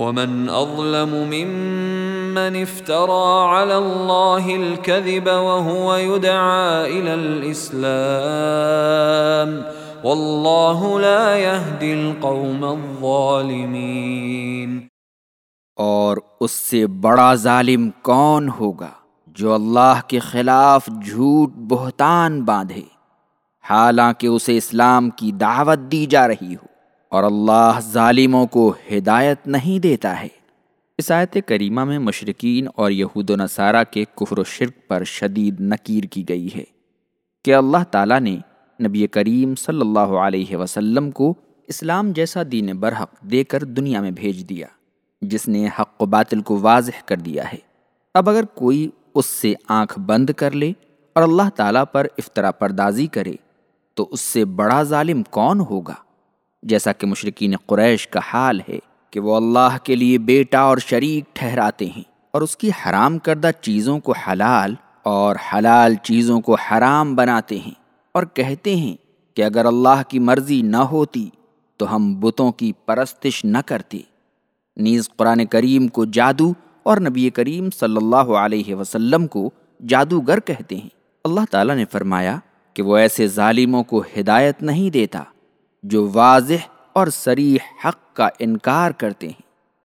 ومن اظلم ممن افترى على الله الكذب وهو يدعى الى الاسلام والله لا يهدي القوم الظالمين۔ اور اس سے بڑا ظالم کون ہوگا جو اللہ کے خلاف جھوٹ بہتان باندھے؟ حالانکہ اسے اسلام کی دعوت دی جا رہی ہو۔ اور اللہ ظالموں کو ہدایت نہیں دیتا ہے۔ اس آیت کریمہ میں مشرقین اور یہود و نصارہ کے کفر و شرک پر شدید نکیر کی گئی ہے کہ اللہ تعالیٰ نے نبی کریم صلی اللہ علیہ وسلم کو اسلام جیسا دین برحق دے کر دنیا میں بھیج دیا، جس نے حق و باطل کو واضح کر دیا ہے۔ اب اگر کوئی اس سے آنکھ بند کر لے اور اللہ تعالیٰ پر افطرا پردازی کرے، تو اس سے بڑا ظالم کون ہوگا؟ جیسا کہ مشرقین قریش کا حال ہے کہ وہ اللہ کے لیے بیٹا اور شریک ٹھہراتے ہیں اور اس کی حرام کردہ چیزوں کو حلال اور حلال چیزوں کو حرام بناتے ہیں اور کہتے ہیں کہ اگر اللہ کی مرضی نہ ہوتی تو ہم بتوں کی پرستش نہ کرتے۔ نیز قرآن کریم کو جادو اور نبی کریم صلی اللہ علیہ وسلم کو جادوگر کہتے ہیں۔ اللہ تعالیٰ نے فرمایا کہ وہ ایسے ظالموں کو ہدایت نہیں دیتا۔ جو واضح اور سریح حق کا انکار کرتے ہیں۔